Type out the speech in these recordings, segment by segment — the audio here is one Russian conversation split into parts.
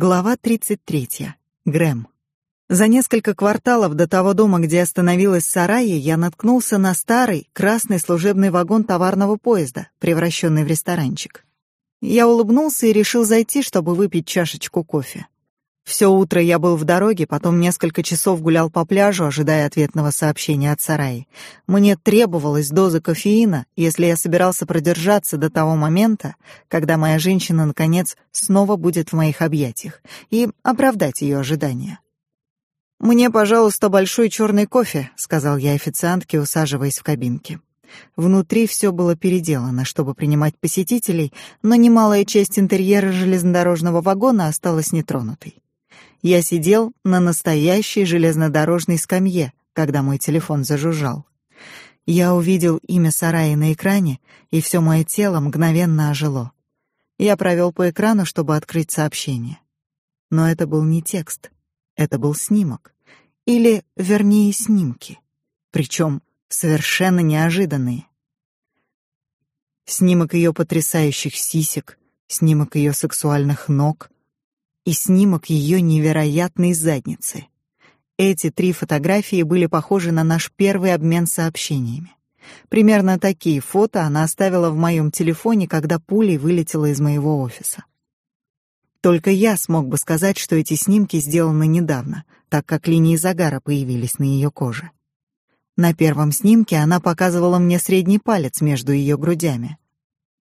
Глава 33. Грэм. За несколько кварталов до того дома, где остановилась Сарайя, я наткнулся на старый красный служебный вагон товарного поезда, превращенный в ресторанчик. Я улыбнулся и решил зайти, чтобы выпить чашечку кофе. Все утро я был в дороге, потом несколько часов гулял по пляжу, ожидая ответного сообщения от Сараи. Мне требовалась доза кофеина, если я собирался продержаться до того момента, когда моя женщина, наконец, снова будет в моих объятиях, и оправдать ее ожидания. «Мне, пожалуйста, большой черный кофе», — сказал я официантке, усаживаясь в кабинке. Внутри все было переделано, чтобы принимать посетителей, но немалая часть интерьера железнодорожного вагона осталась нетронутой. Я сидел на настоящей железнодорожной скамье, когда мой телефон зажужжал. Я увидел имя Сараи на экране, и все мое тело мгновенно ожило. Я провел по экрану, чтобы открыть сообщение. Но это был не текст. Это был снимок. Или, вернее, снимки. Причем совершенно неожиданные. Снимок ее потрясающих сисек, снимок ее сексуальных ног и снимок ее невероятной задницы. Эти три фотографии были похожи на наш первый обмен сообщениями. Примерно такие фото она оставила в моем телефоне, когда пулей вылетела из моего офиса. Только я смог бы сказать, что эти снимки сделаны недавно, так как линии загара появились на ее коже. На первом снимке она показывала мне средний палец между ее грудями.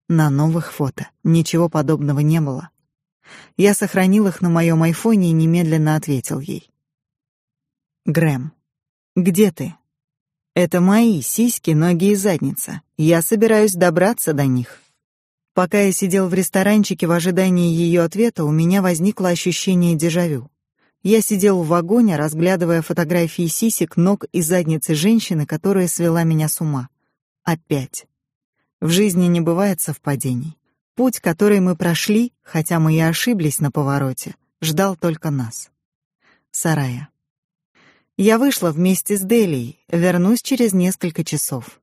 На новых фото ничего подобного не было. Я сохранил их на моем айфоне и немедленно ответил ей. Грэм, где ты? Это мои сиськи, ноги и задница. Я собираюсь добраться до них. Пока я сидел в ресторанчике в ожидании ее ответа, у меня возникло ощущение дежавю. Я сидел в вагоне, разглядывая фотографии сисек, ног и задницы женщины, которая свела меня с ума. Опять. В жизни не бывает совпадений. Путь, который мы прошли, хотя мы и ошиблись на повороте, ждал только нас. Сарая. Я вышла вместе с Делией, вернусь через несколько часов.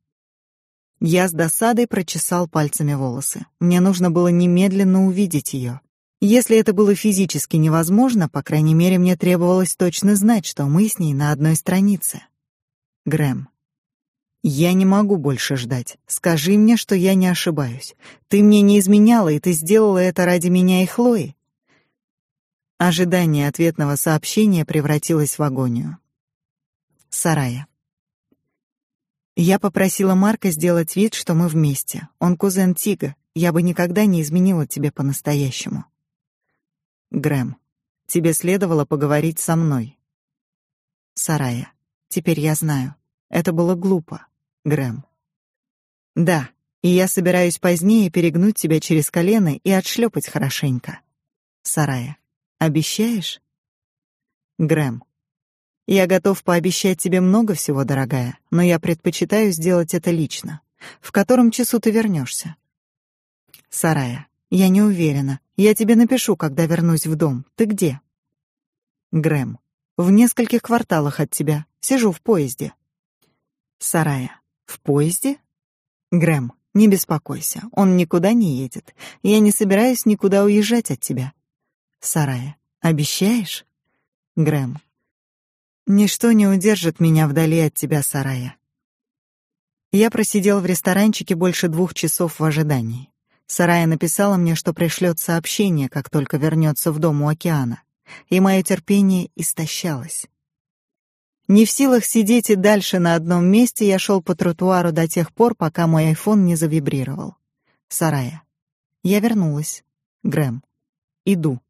Я с досадой прочесал пальцами волосы. Мне нужно было немедленно увидеть ее. Если это было физически невозможно, по крайней мере, мне требовалось точно знать, что мы с ней на одной странице. Грэм. Я не могу больше ждать. Скажи мне, что я не ошибаюсь. Ты мне не изменяла, и ты сделала это ради меня и Хлои. Ожидание ответного сообщения превратилось в агонию. Сарая. Я попросила Марка сделать вид, что мы вместе. Он кузен Тига. Я бы никогда не изменила тебе по-настоящему. Грэм, тебе следовало поговорить со мной. Сарая. Теперь я знаю. Это было глупо. Грэм. Да, и я собираюсь позднее перегнуть тебя через колено и отшлепать хорошенько. Сарая. Обещаешь? Грэм. Я готов пообещать тебе много всего, дорогая, но я предпочитаю сделать это лично. В котором часу ты вернешься? Сарая. Я не уверена. Я тебе напишу, когда вернусь в дом. Ты где? Грэм. В нескольких кварталах от тебя. Сижу в поезде. Сарая. В поезде? Грэм. Не беспокойся. Он никуда не едет. Я не собираюсь никуда уезжать от тебя. Сарая. Обещаешь? Грэм. Ничто не удержит меня вдали от тебя, Сарая. Я просидел в ресторанчике больше двух часов в ожидании. Сарая написала мне, что пришлет сообщение, как только вернется в дом у океана, и мое терпение истощалось. Не в силах сидеть и дальше на одном месте, я шел по тротуару до тех пор, пока мой айфон не завибрировал. Сарая. Я вернулась. Грэм. Иду.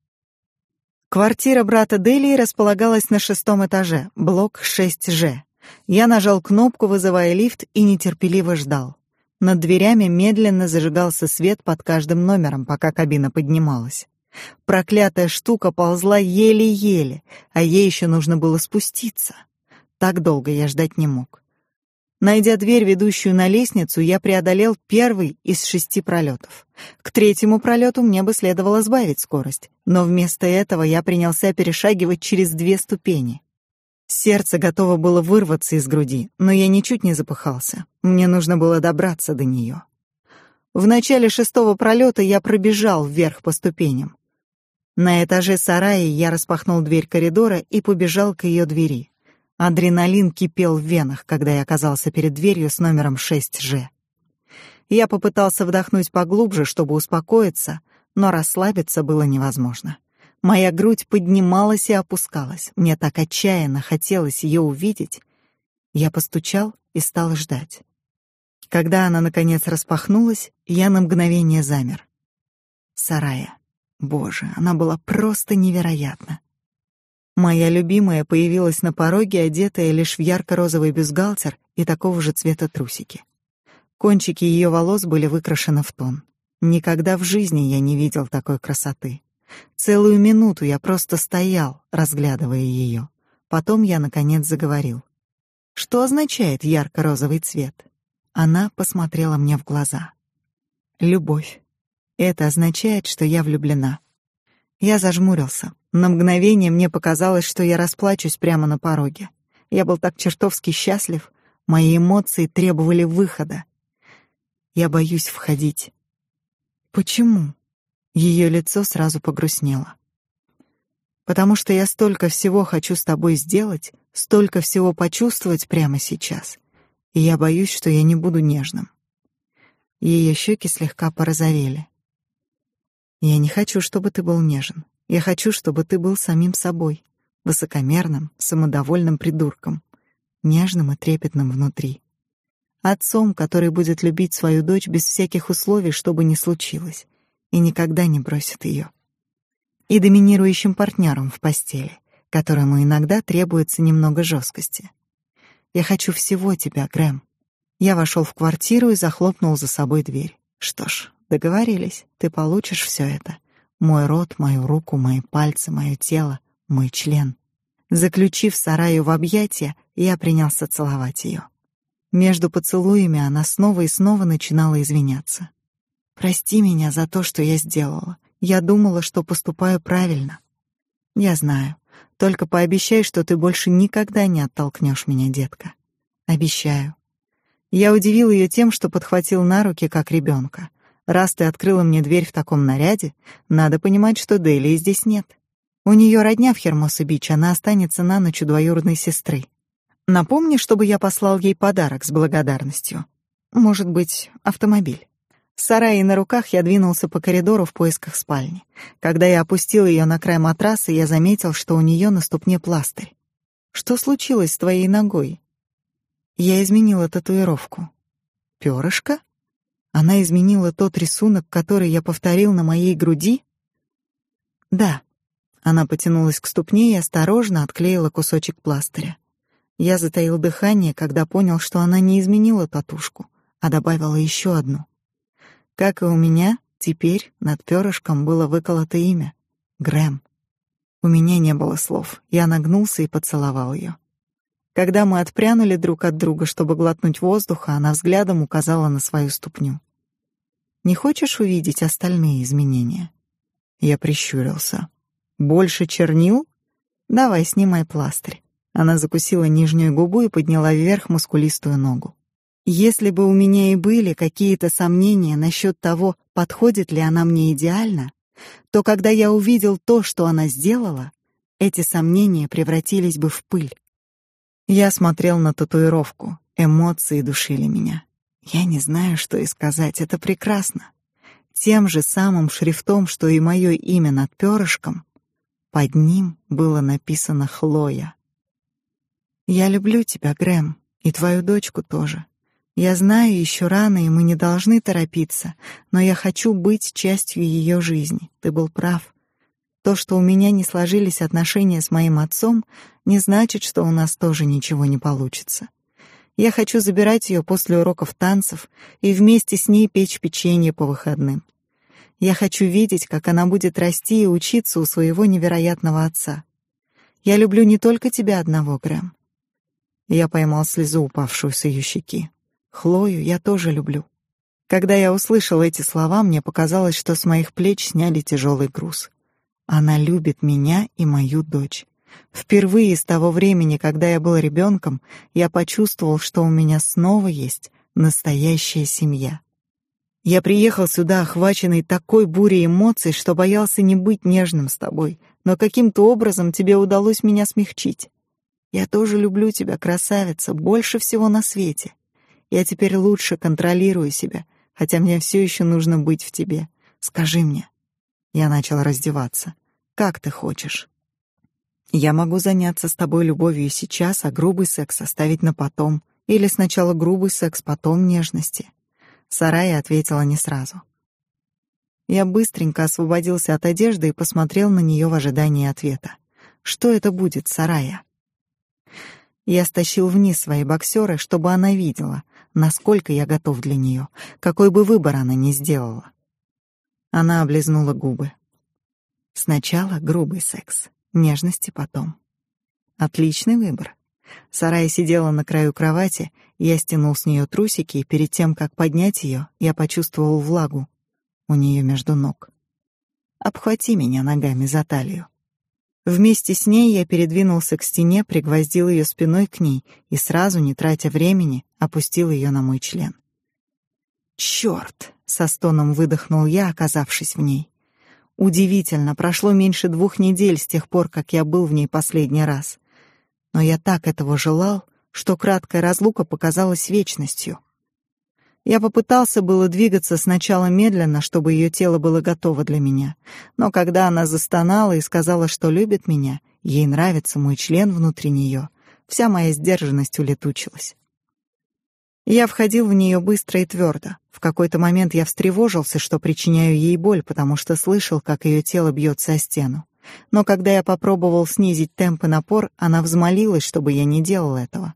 Квартира брата Делии располагалась на шестом этаже, блок 6Ж. Я нажал кнопку, вызывая лифт, и нетерпеливо ждал. Над дверями медленно зажигался свет под каждым номером, пока кабина поднималась. Проклятая штука ползла еле-еле, а ей еще нужно было спуститься. Так долго я ждать не мог. Найдя дверь, ведущую на лестницу, я преодолел первый из шести пролетов. К третьему пролету мне бы следовало сбавить скорость, но вместо этого я принялся перешагивать через две ступени. Сердце готово было вырваться из груди, но я ничуть не запыхался. Мне нужно было добраться до нее. В начале шестого пролета я пробежал вверх по ступеням. На этаже сарая я распахнул дверь коридора и побежал к ее двери. Адреналин кипел в венах, когда я оказался перед дверью с номером 6Ж. Я попытался вдохнуть поглубже, чтобы успокоиться, но расслабиться было невозможно. Моя грудь поднималась и опускалась. Мне так отчаянно хотелось ее увидеть. Я постучал и стал ждать. Когда она наконец распахнулась, я на мгновение замер. Сарая. Боже, она была просто невероятна. Моя любимая появилась на пороге, одетая лишь в ярко-розовый бюстгальтер и такого же цвета трусики. Кончики ее волос были выкрашены в тон. Никогда в жизни я не видел такой красоты. Целую минуту я просто стоял, разглядывая ее. Потом я наконец заговорил. Что означает ярко-розовый цвет? Она посмотрела мне в глаза. Любовь. Это означает, что я влюблена. Я зажмурился. На мгновение мне показалось, что я расплачусь прямо на пороге. Я был так чертовски счастлив, мои эмоции требовали выхода. Я боюсь входить. Почему? Ее лицо сразу погрустнело. Потому что я столько всего хочу с тобой сделать, столько всего почувствовать прямо сейчас. И я боюсь, что я не буду нежным. Ее щеки слегка порозовели. Я не хочу, чтобы ты был нежен. Я хочу, чтобы ты был самим собой, высокомерным, самодовольным придурком, нежным и трепетным внутри. Отцом, который будет любить свою дочь без всяких условий, что бы ни случилось, и никогда не бросит ее. И доминирующим партнером в постели, которому иногда требуется немного жесткости. Я хочу всего тебя, Грэм. Я вошел в квартиру и захлопнул за собой дверь. Что ж, Договорились. Ты получишь все это. Мой рот, мою руку, мои пальцы, мое тело, мой член. Заключив Сараю в объятия, я принялся целовать ее. Между поцелуями она снова и снова начинала извиняться. Прости меня за то, что я сделала. Я думала, что поступаю правильно. Я знаю. Только пообещай, что ты больше никогда не оттолкнешь меня, детка. Обещаю. Я удивил ее тем, что подхватил на руки как ребенка. Раз ты открыла мне дверь в таком наряде, надо понимать, что Дели здесь нет. У нее родня в Хермоса-Бич, она останется на ночь у двоюродной сестры. Напомни, чтобы я послал ей подарок с благодарностью. Может быть, автомобиль. С на руках я двинулся по коридору в поисках спальни. Когда я опустил ее на край матраса, я заметил, что у нее на ступне пластырь. Что случилось с твоей ногой? Я изменила татуировку. Пёрышко? Она изменила тот рисунок, который я повторил на моей груди? Да. Она потянулась к ступне и осторожно отклеила кусочек пластыря. Я затаил дыхание, когда понял, что она не изменила татушку, а добавила еще одну. Как и у меня, теперь над перышком было выколото имя — Грэм. У меня не было слов. Я нагнулся и поцеловал ее. Когда мы отпрянули друг от друга, чтобы глотнуть воздуха, она взглядом указала на свою ступню. Не хочешь увидеть остальные изменения? Я прищурился. Больше чернил? Давай, снимай пластырь. Она закусила нижнюю губу и подняла вверх мускулистую ногу. Если бы у меня и были какие-то сомнения насчет того, подходит ли она мне идеально, то когда я увидел то, что она сделала, эти сомнения превратились бы в пыль. Я смотрел на татуировку, эмоции душили меня. Я не знаю, что и сказать, это прекрасно. Тем же самым шрифтом, что и мое имя над перышком, под ним было написано Хлоя. Я люблю тебя, Грэм, и твою дочку тоже. Я знаю, еще рано, и мы не должны торопиться, но я хочу быть частью ее жизни. Ты был прав. То, что у меня не сложились отношения с моим отцом, не значит, что у нас тоже ничего не получится. Я хочу забирать ее после уроков танцев и вместе с ней печь печенье по выходным. Я хочу видеть, как она будет расти и учиться у своего невероятного отца. Я люблю не только тебя одного, Грэм. Я поймал слезу, упавшую с ее щеки. Хлою я тоже люблю. Когда я услышал эти слова, мне показалось, что с моих плеч сняли тяжелый груз. Она любит меня и мою дочь. Впервые с того времени, когда я был ребенком, я почувствовал, что у меня снова есть настоящая семья. Я приехал сюда, охваченный такой бурей эмоций, что боялся не быть нежным с тобой, но каким-то образом тебе удалось меня смягчить. Я тоже люблю тебя, красавица, больше всего на свете. Я теперь лучше контролирую себя, хотя мне все еще нужно быть в тебе. Скажи мне. Я начал раздеваться. Как ты хочешь? Я могу заняться с тобой любовью сейчас, а грубый секс оставить на потом, или сначала грубый секс, потом нежности. Сарая ответила не сразу. Я быстренько освободился от одежды и посмотрел на нее в ожидании ответа. Что это будет, Сарая? Я стащил вниз свои боксеры, чтобы она видела, насколько я готов для нее, какой бы выбор она ни сделала. Она облизнула губы. Сначала грубый секс, нежности потом. Отличный выбор. Сарая сидела на краю кровати, я стянул с нее трусики, и перед тем, как поднять ее, я почувствовал влагу у нее между ног. Обхвати меня ногами за талию. Вместе с ней я передвинулся к стене, пригвоздил ее спиной к ней и сразу, не тратя времени, опустил ее на мой член. Черт! со стоном выдохнул я, оказавшись в ней. Удивительно, прошло меньше двух недель с тех пор, как я был в ней последний раз но я так этого желал, что краткая разлука показалась вечностью. Я попытался было двигаться сначала медленно, чтобы ее тело было готово для меня, но когда она застонала и сказала, что любит меня, ей нравится мой член внутри нее, вся моя сдержанность улетучилась. Я входил в нее быстро и твердо. В какой-то момент я встревожился, что причиняю ей боль, потому что слышал, как ее тело бьется о стену. Но когда я попробовал снизить темп и напор, она взмолилась, чтобы я не делал этого.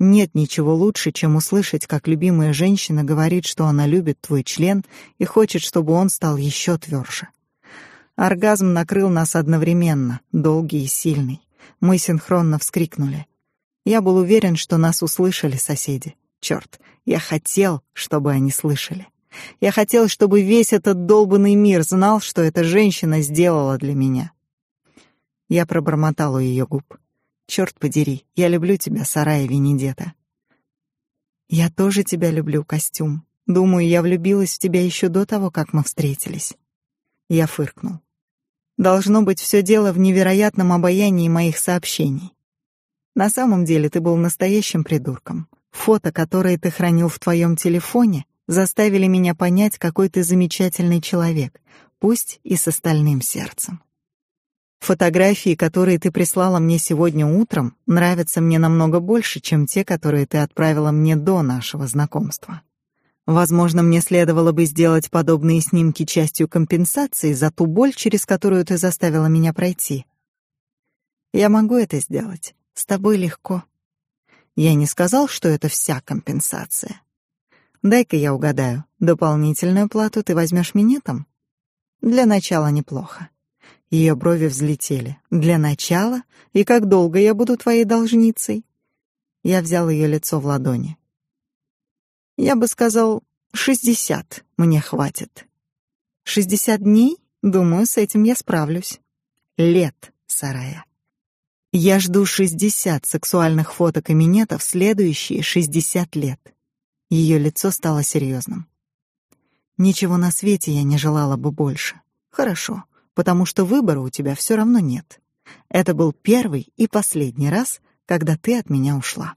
Нет ничего лучше, чем услышать, как любимая женщина говорит, что она любит твой член и хочет, чтобы он стал еще тверже. Оргазм накрыл нас одновременно, долгий и сильный. Мы синхронно вскрикнули. Я был уверен, что нас услышали соседи. Черт, я хотел, чтобы они слышали. Я хотел, чтобы весь этот долбанный мир знал, что эта женщина сделала для меня. Я пробормотал у ее губ. Черт подери, я люблю тебя, Сарая Венедета. Я тоже тебя люблю, костюм. Думаю, я влюбилась в тебя еще до того, как мы встретились. Я фыркнул. Должно быть, все дело в невероятном обаянии моих сообщений. На самом деле ты был настоящим придурком. Фото, которые ты хранил в твоем телефоне, заставили меня понять, какой ты замечательный человек, пусть и с остальным сердцем. Фотографии, которые ты прислала мне сегодня утром, нравятся мне намного больше, чем те, которые ты отправила мне до нашего знакомства. Возможно, мне следовало бы сделать подобные снимки частью компенсации за ту боль, через которую ты заставила меня пройти. Я могу это сделать. С тобой легко. Я не сказал, что это вся компенсация. Дай-ка я угадаю. Дополнительную плату ты возьмешь минетом? Для начала неплохо. Ее брови взлетели. Для начала? И как долго я буду твоей должницей? Я взял ее лицо в ладони. Я бы сказал, шестьдесят мне хватит. Шестьдесят дней? Думаю, с этим я справлюсь. Лет, Сарая. Я жду шестьдесят сексуальных фоток минетов следующие шестьдесят лет. Ее лицо стало серьезным. Ничего на свете я не желала бы больше. Хорошо, потому что выбора у тебя все равно нет. Это был первый и последний раз, когда ты от меня ушла.